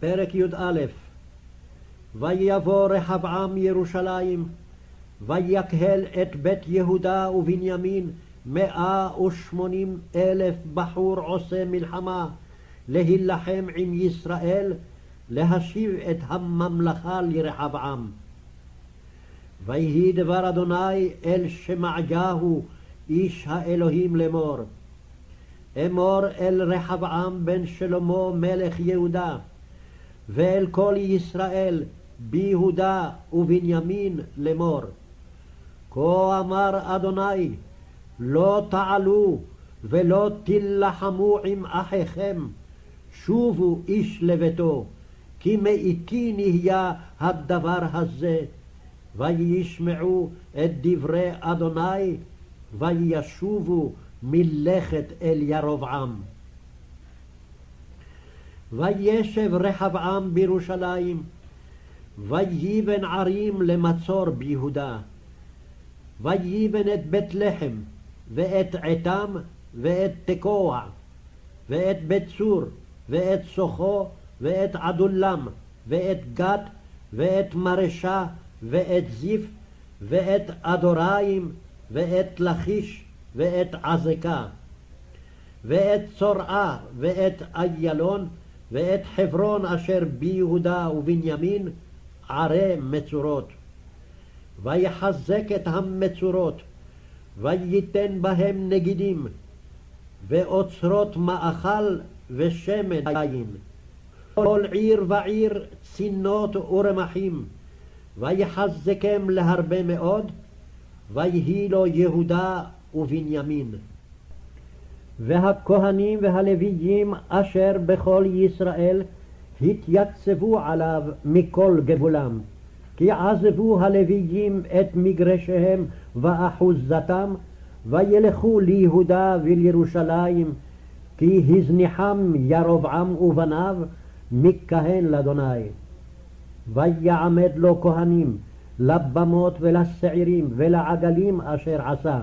פרק י"א ויבוא רחבעם ירושלים ויקהל את בית יהודה ובנימין מאה ושמונים אלף בחור עושה מלחמה להילחם עם ישראל להשיב את הממלכה לרחבעם. ויהי דבר אדוני אל שמעיהו איש האלוהים לאמור אמור אל רחבעם בן שלמה מלך יהודה ואל כל ישראל ביהודה ובנימין לאמור. כה אמר אדוני לא תעלו ולא תילחמו עם אחיכם. שובו איש לביתו כי מאיתי נהיה הדבר הזה. וישמעו את דברי אדוני וישובו מלכת אל ירבעם. וישב רחבעם בירושלים, ויבן ערים למצור ביהודה. ויבן את בית לחם, ואת עתם, ואת תקוע, ואת בית צור, ואת סוחו, ואת עדולם, ואת גת, ואת מרשה, ואת זיף, ואת אדוריים, ואת לכיש, ואת עזקה, ואת צורעה, ואת איילון, ואת חברון אשר ביהודה ובנימין, ערי מצורות. ויחזק את המצורות, וייתן בהם נגידים, ואוצרות מאכל ושמן יין. כל עיר ועיר צינות ורמחים, ויחזקם להרבה מאוד, ויהי לו יהודה ובנימין. והכהנים והלוויים אשר בכל ישראל התייצבו עליו מכל גבולם. כי עזבו הלוויים את מגרשיהם ואחוזתם, וילכו ליהודה ולירושלים, כי הזניחם ירבעם ובניו מכהן לאדוני. ויעמד לו כהנים לבמות ולשעירים ולעגלים אשר עשה.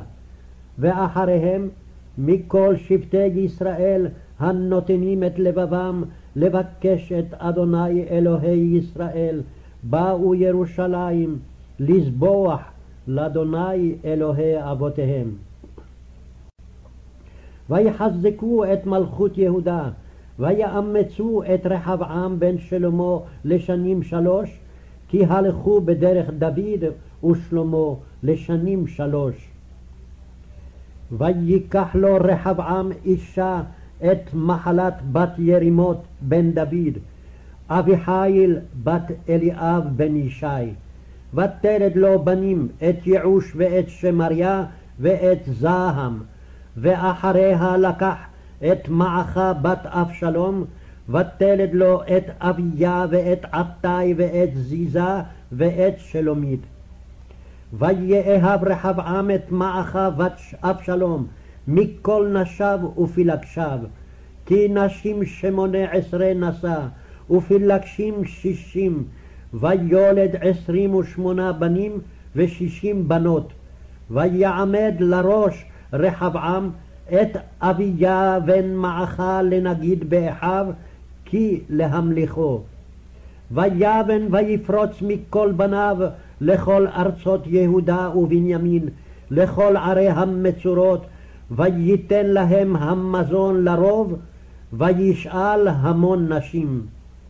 ואחריהם מכל שבטי ישראל הנותנים את לבבם לבקש את אדוני אלוהי ישראל, באו ירושלים לזבוח לאדוני אלוהי אבותיהם. ויחזקו את מלכות יהודה, ויאמצו את רחבעם בן שלמה לשנים שלוש, כי הלכו בדרך דוד ושלמה לשנים שלוש. ויקח לו רחבעם אישה את מחלת בת ירימות בן דוד, אביחיל בת אליאב בן ישי. ותלד לו בנים את יעוש ואת שמריה ואת זעם, ואחריה לקח את מעכה בת אבשלום, ותלד לו את אביה ואת עתי ואת זיזה ואת שלומית. ויאהב רחבעם את מעכה בת אבשלום מכל נשיו ופילגשיו, כי נשים שמונה עשרה נשא, ופילגשים שישים, ויולד עשרים ושמונה בנים ושישים בנות. ויעמד לראש רחבעם את אביה בן מעכה לנגיד באחיו, כי להמליכו. ויבן ויפרוץ מכל בניו לכל ארצות יהודה ובנימין, לכל ערי המצורות, וייתן להם המזון לרוב, וישאל המון נשים.